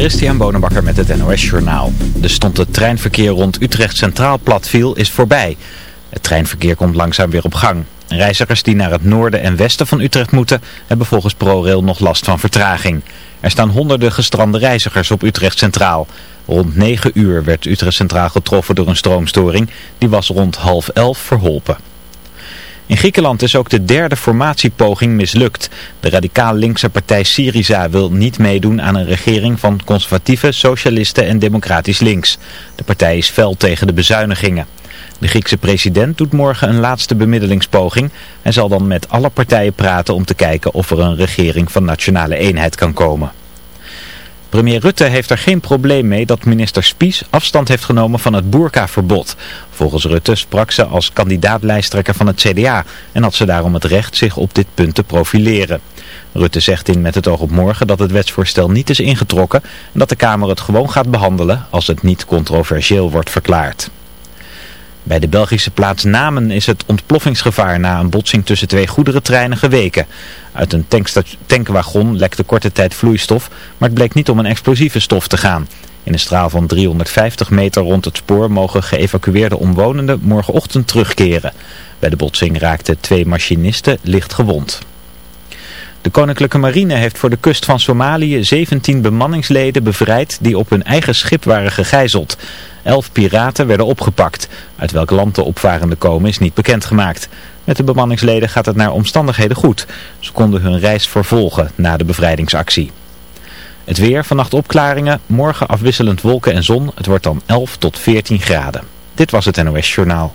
Christian Bonenbakker met het NOS Journaal. De stond het treinverkeer rond Utrecht Centraal platviel is voorbij. Het treinverkeer komt langzaam weer op gang. Reizigers die naar het noorden en westen van Utrecht moeten... hebben volgens ProRail nog last van vertraging. Er staan honderden gestrande reizigers op Utrecht Centraal. Rond 9 uur werd Utrecht Centraal getroffen door een stroomstoring. Die was rond half elf verholpen. In Griekenland is ook de derde formatiepoging mislukt. De radicaal linkse partij Syriza wil niet meedoen aan een regering van conservatieve, socialisten en democratisch links. De partij is fel tegen de bezuinigingen. De Griekse president doet morgen een laatste bemiddelingspoging en zal dan met alle partijen praten om te kijken of er een regering van nationale eenheid kan komen. Premier Rutte heeft er geen probleem mee dat minister Spies afstand heeft genomen van het boerkaverbod. Volgens Rutte sprak ze als kandidaatlijsttrekker van het CDA en had ze daarom het recht zich op dit punt te profileren. Rutte zegt in Met het oog op morgen dat het wetsvoorstel niet is ingetrokken en dat de Kamer het gewoon gaat behandelen als het niet controversieel wordt verklaard. Bij de Belgische plaats Namen is het ontploffingsgevaar na een botsing tussen twee goederentreinen geweken. Uit een tankwagon lekte korte tijd vloeistof, maar het bleek niet om een explosieve stof te gaan. In een straal van 350 meter rond het spoor mogen geëvacueerde omwonenden morgenochtend terugkeren. Bij de botsing raakten twee machinisten licht gewond. De Koninklijke Marine heeft voor de kust van Somalië 17 bemanningsleden bevrijd die op hun eigen schip waren gegijzeld. Elf piraten werden opgepakt. Uit welk land de opvarenden komen is niet bekendgemaakt. Met de bemanningsleden gaat het naar omstandigheden goed. Ze konden hun reis vervolgen na de bevrijdingsactie. Het weer, vannacht opklaringen, morgen afwisselend wolken en zon. Het wordt dan 11 tot 14 graden. Dit was het NOS Journaal.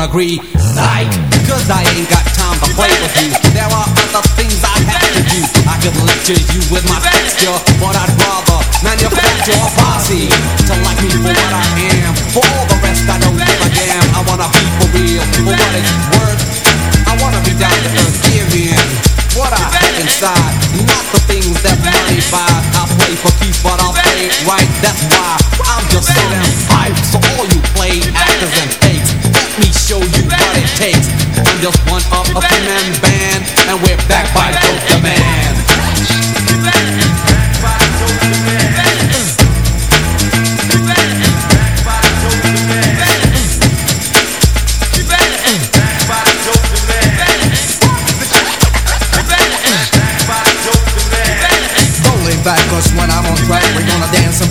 Don't agree.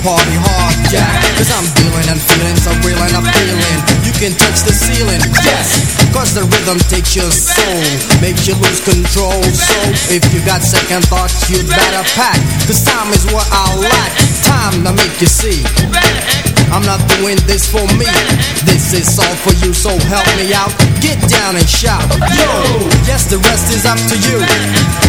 Party hard, yeah. Cause I'm feeling and feeling so real and I'm feeling You can touch the ceiling, yes Cause the rhythm takes your soul Makes you lose control. So if you got second thoughts You better pack Cause time is what I lack. Time to make you see I'm not doing this for me. This is all for you So help me out. Get down and shout Yo, yes the rest is up to you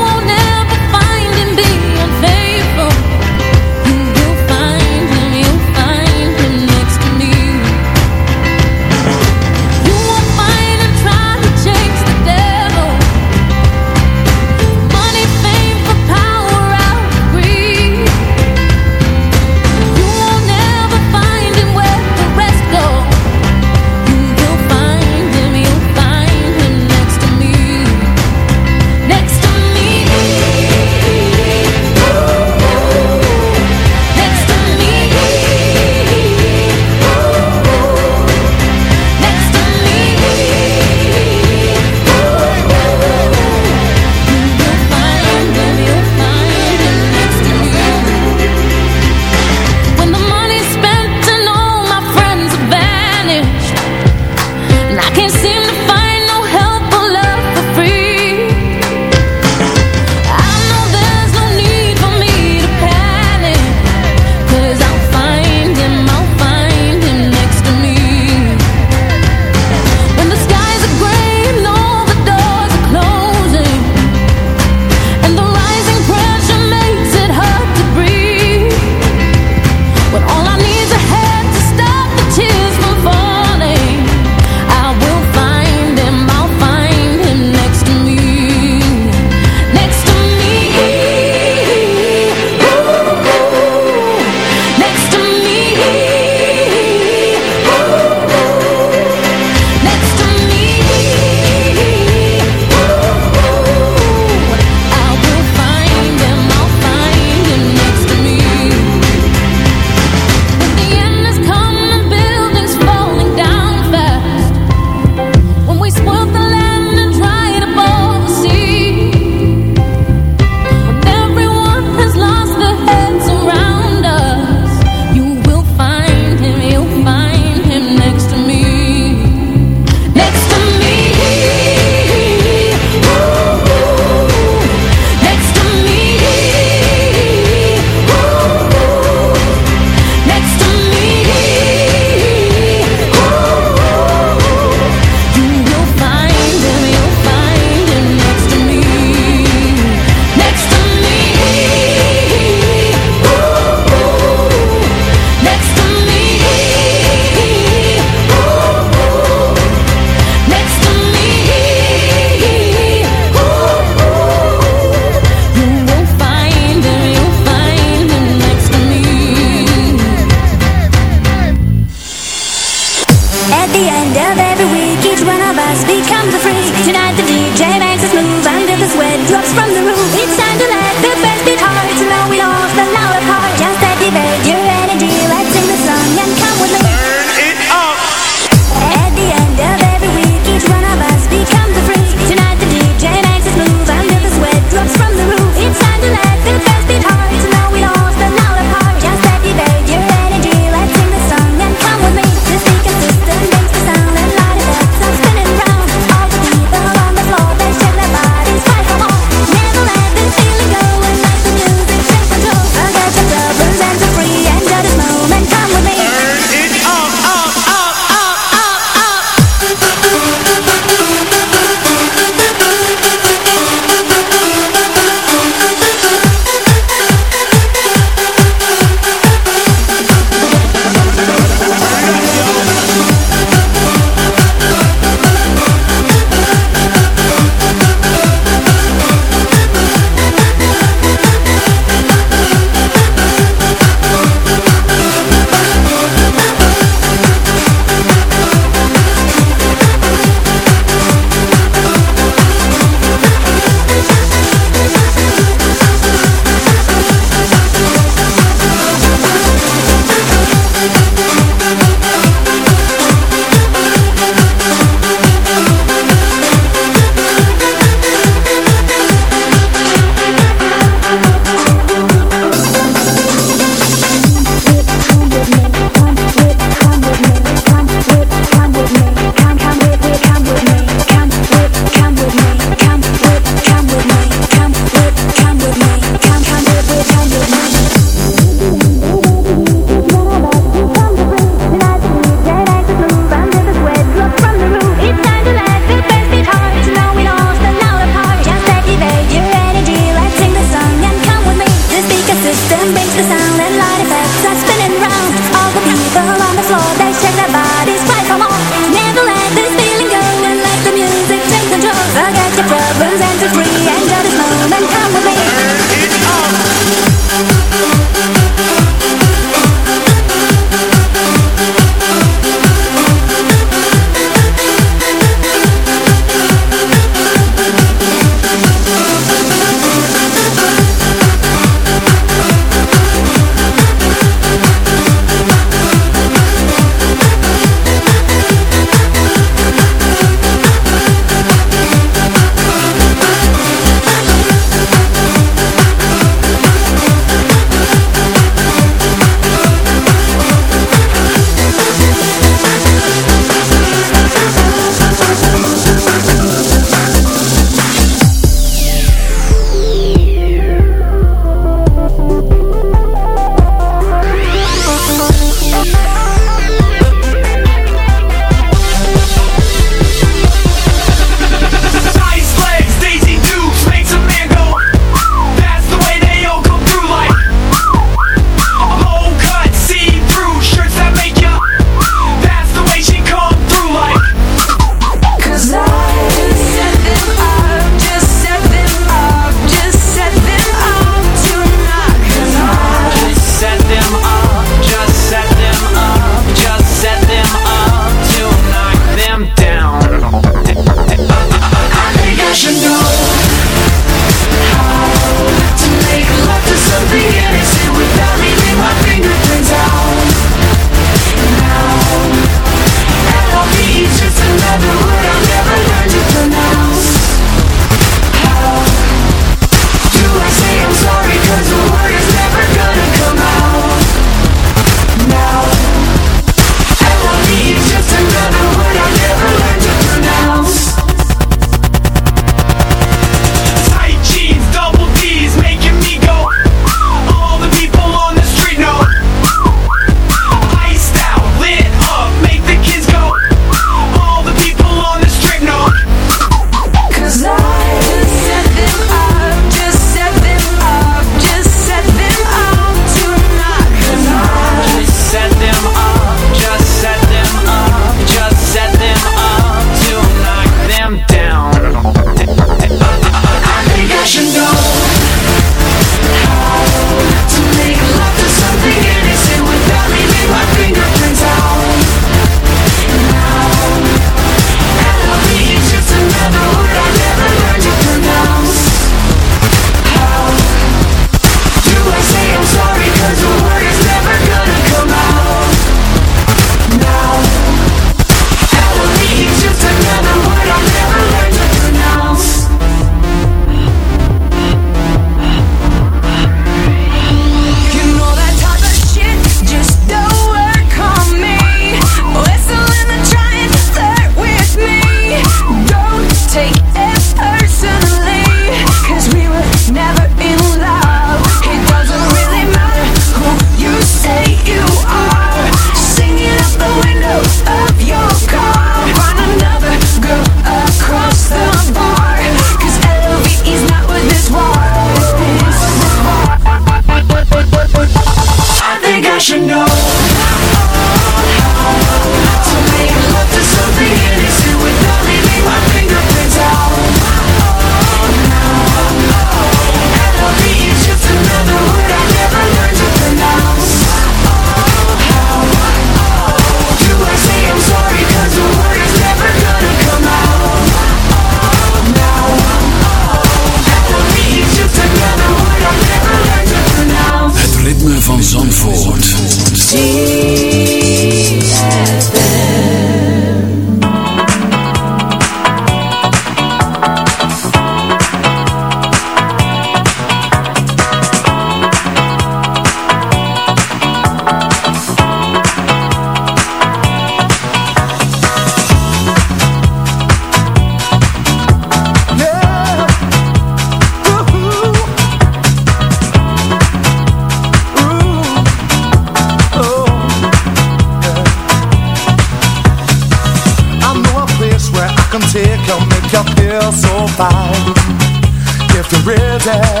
Yeah.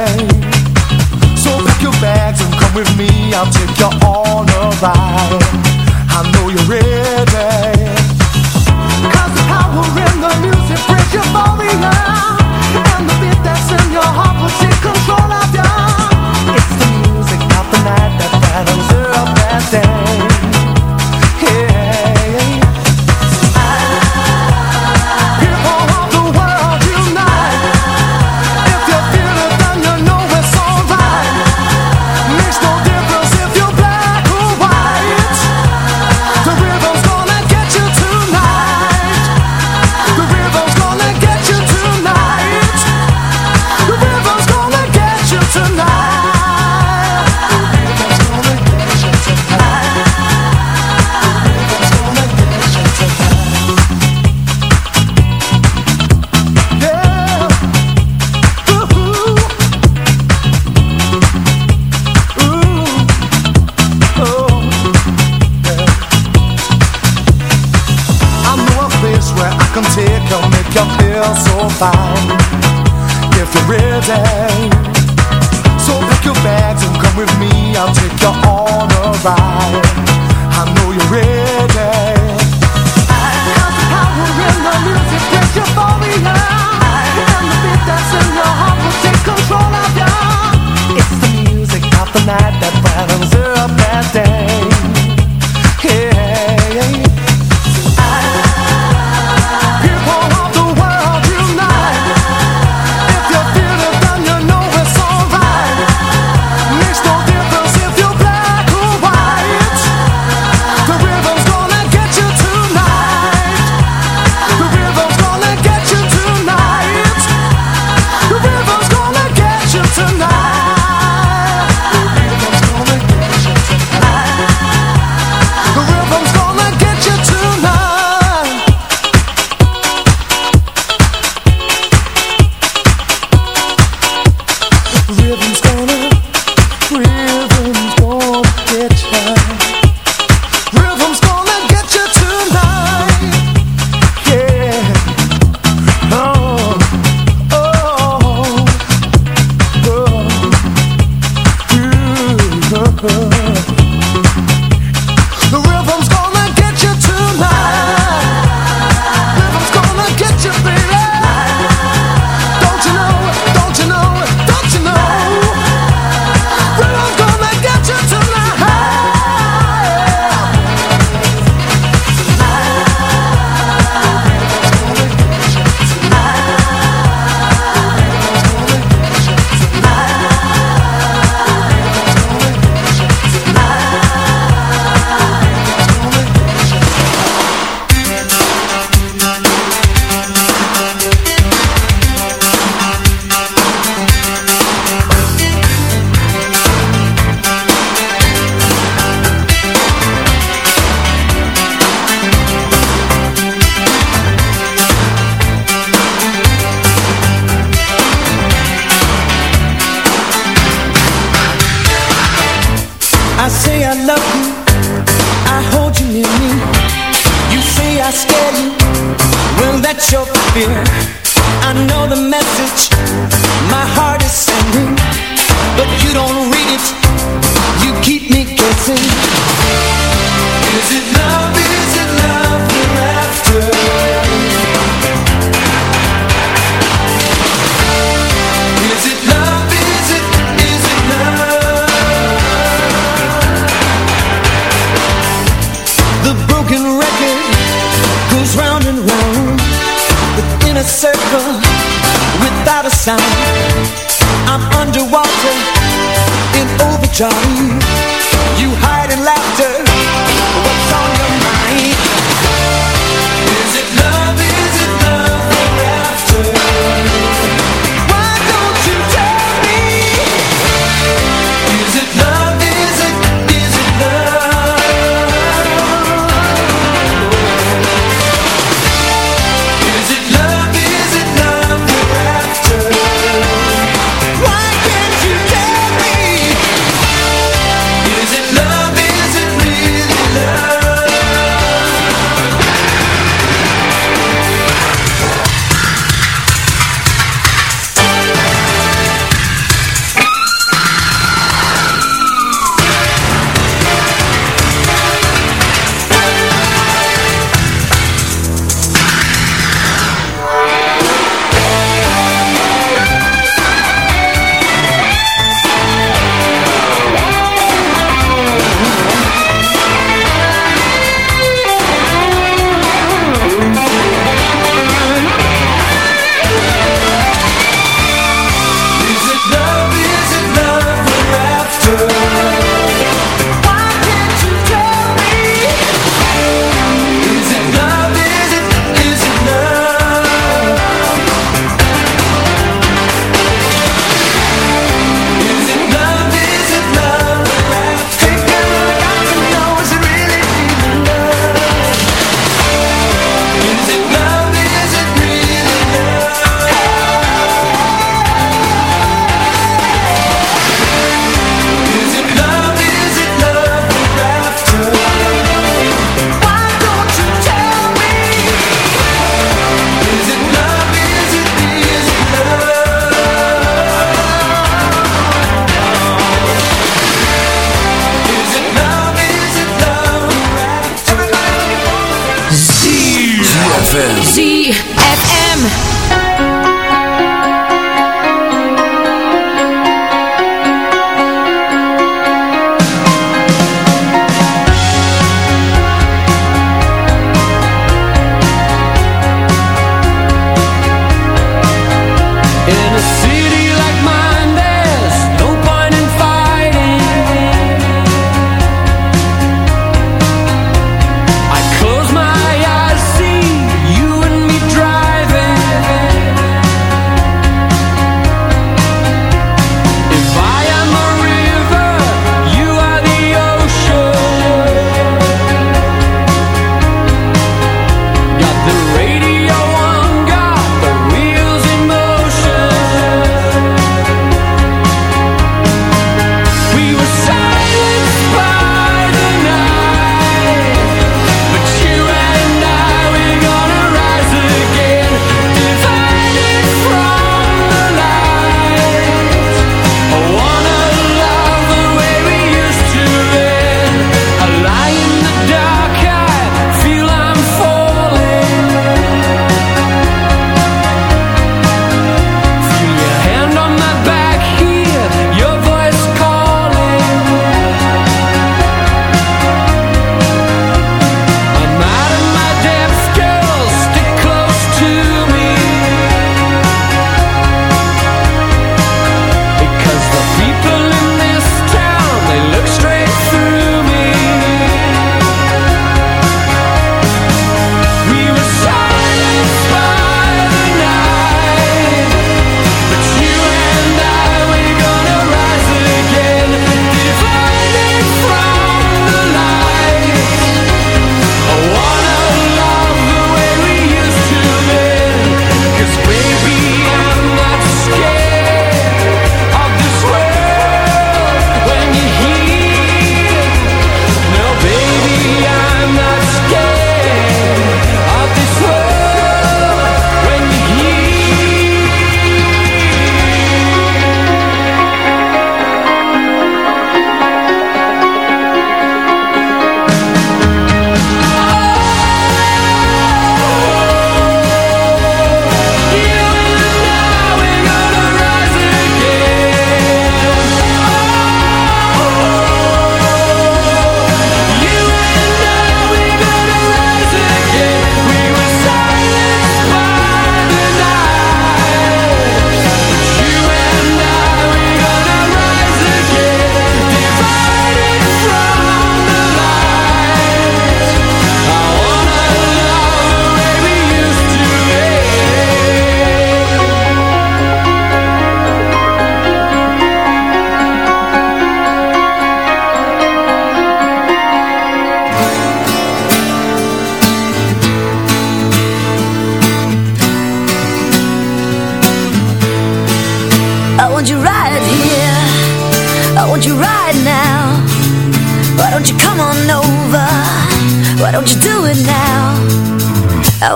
In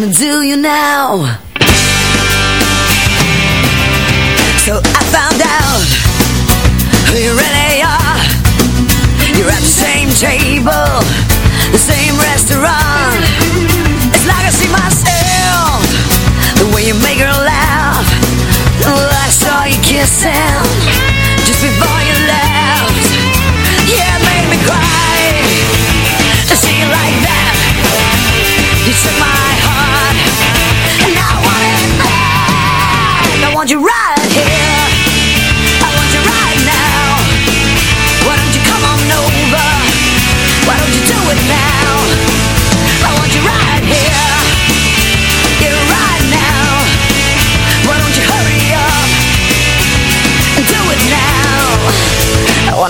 wanna do you now? So I found out Who you really are. You're at the same table The same restaurant. It's like I see myself The way you make her laugh. Oh, I saw you kissing Just before you left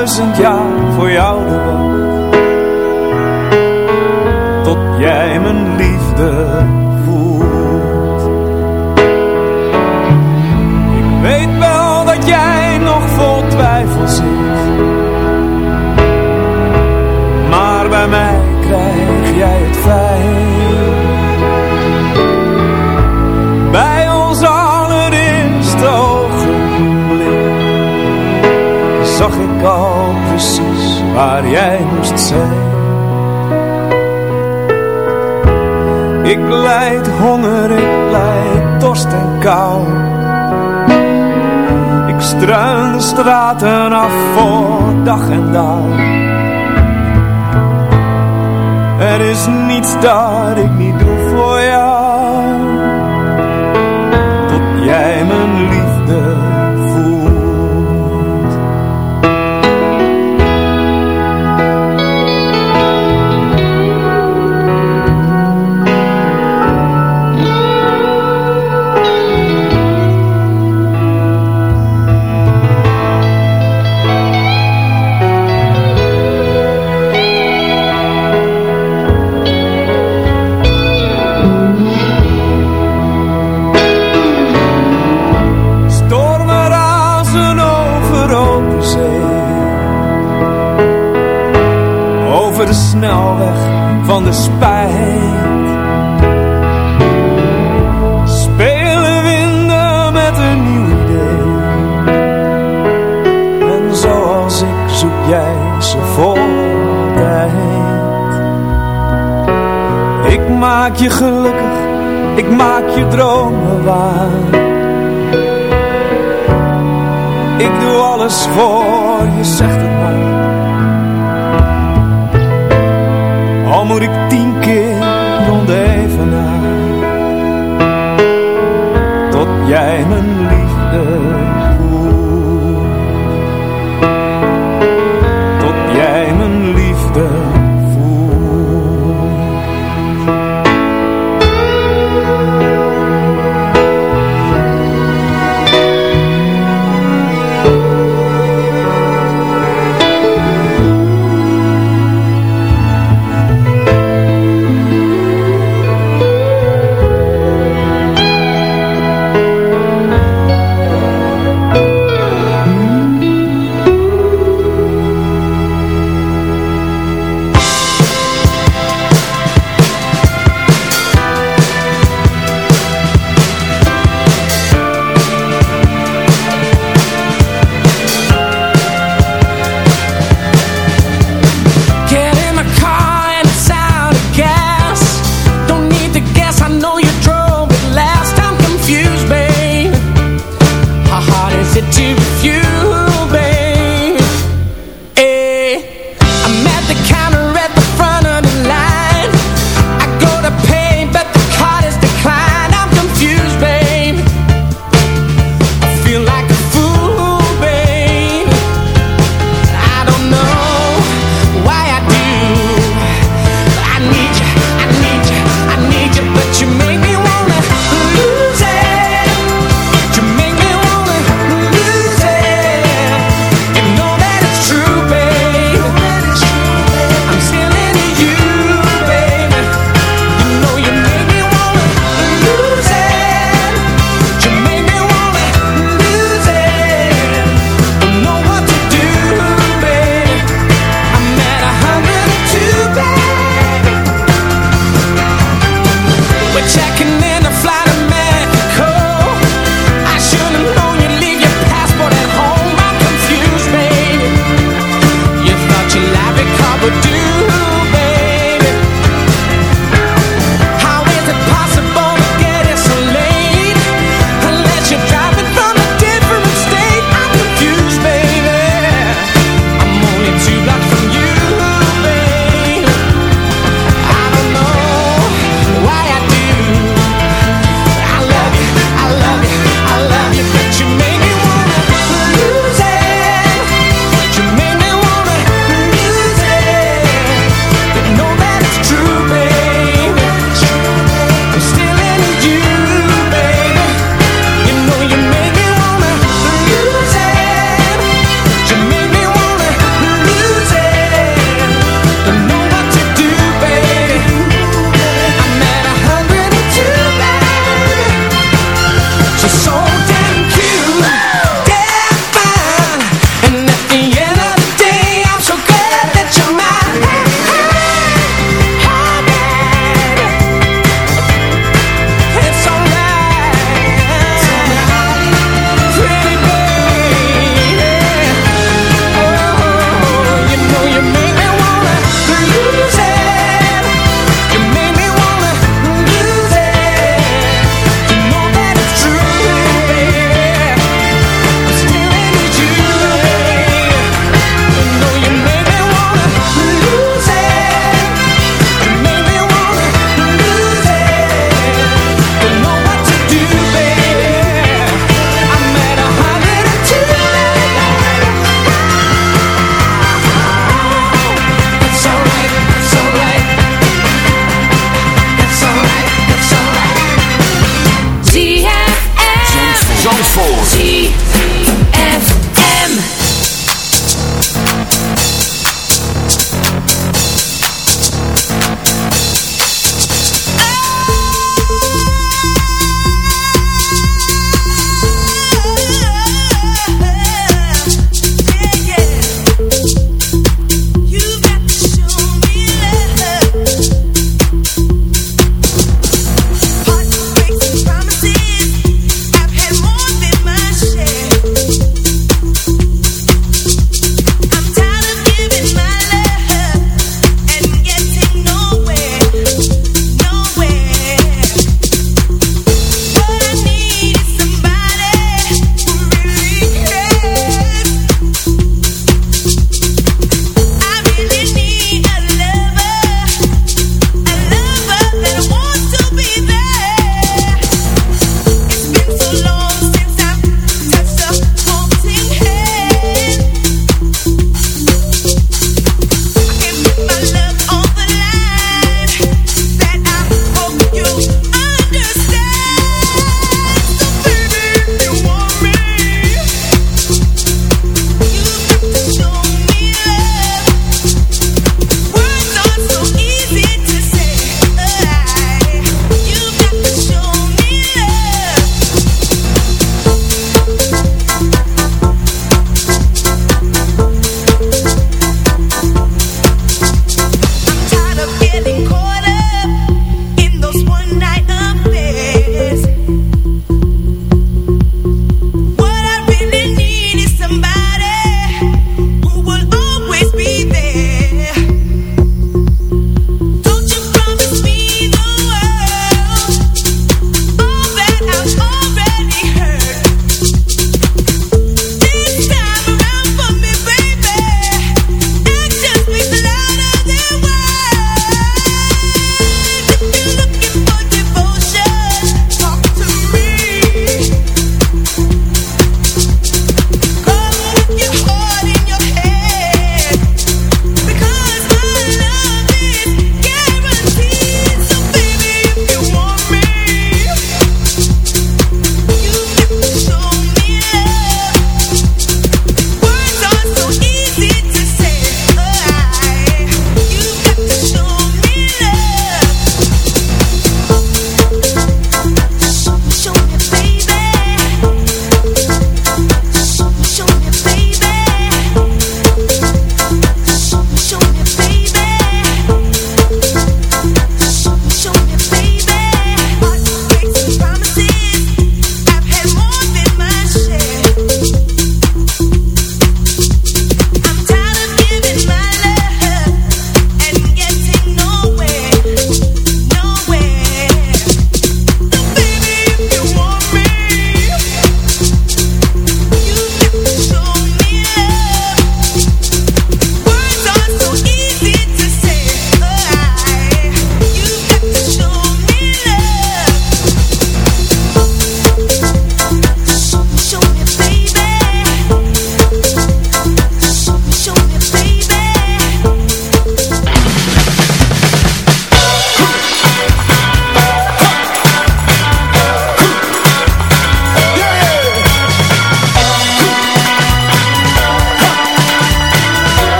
duizend jaar voor jou. lijd honger, ik lijd dorst en kou. Ik struin de straten af voor dag en dag. Er is niets dat ik niet doe. de snelweg van de spijt. Spelen winden met een nieuw idee. En zoals ik zoek jij ze voorbij. Ik maak je gelukkig, ik maak je dromen waar. Ik doe alles voor je, zegt het maar moet ik tien keer rondevenaren tot jij mijn liefde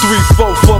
three, four for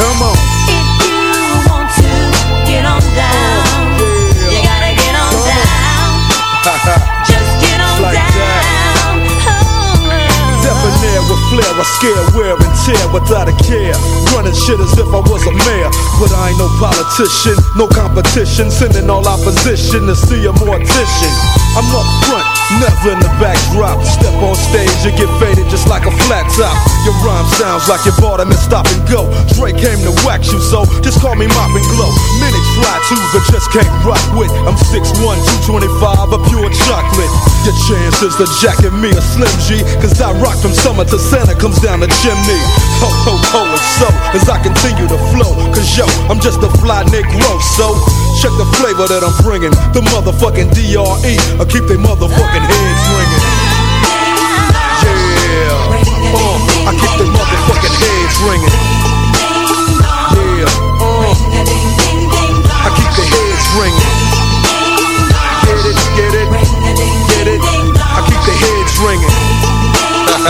Come on. If you want to get on down. You gotta get on down. Just get on down. Oh, Debonair with flair, I scare, wear and tear without a care. Running shit as if I was a mayor. But I ain't no politician, no competition. Sending all opposition to see a mortician. I'm up front, never in the backdrop. Step on stage, you get faded just like a flat top. Your rhyme sounds like you bought them and stop and go. Drake came to wax you, so just call me Mop and Glo. Minutes fly too, but just can't rock with. I'm 6'1, 225, a pure chocolate. Your chances to jacket me a Slim G, cause I rock from summer to Santa comes down the chimney. Ho, ho, ho, and so, as I continue to flow, cause yo, I'm just a fly Negro, so check the flavor that I'm bringing. The motherfucking DRE, I keep they motherfucking heads ringing. Yeah, uh, I keep they motherfucking heads ringing. Yeah, uh, I keep the heads ringing. Get it, get it, get it. I keep the heads ringing.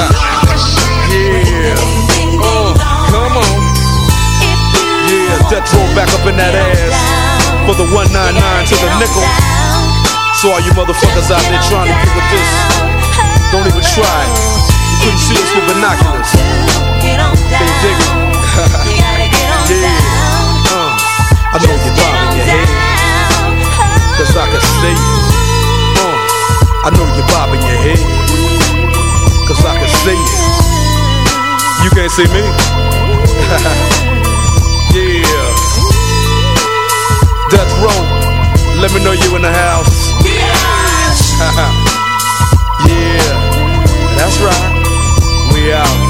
yeah, uh, come on. Yeah, Death Row back up in that ass for the 199 to the nickel. So all you motherfuckers out there trying to get with this, don't even try. You couldn't see us with binoculars. They dig it. yeah. Uh, I know you're bobbing your head. Cause I can see you. Uh, I know you're bobbing your head. Cause I can see you. You can't see me? yeah. Death row. Let me know you in the house. Yeah. That's right. We out.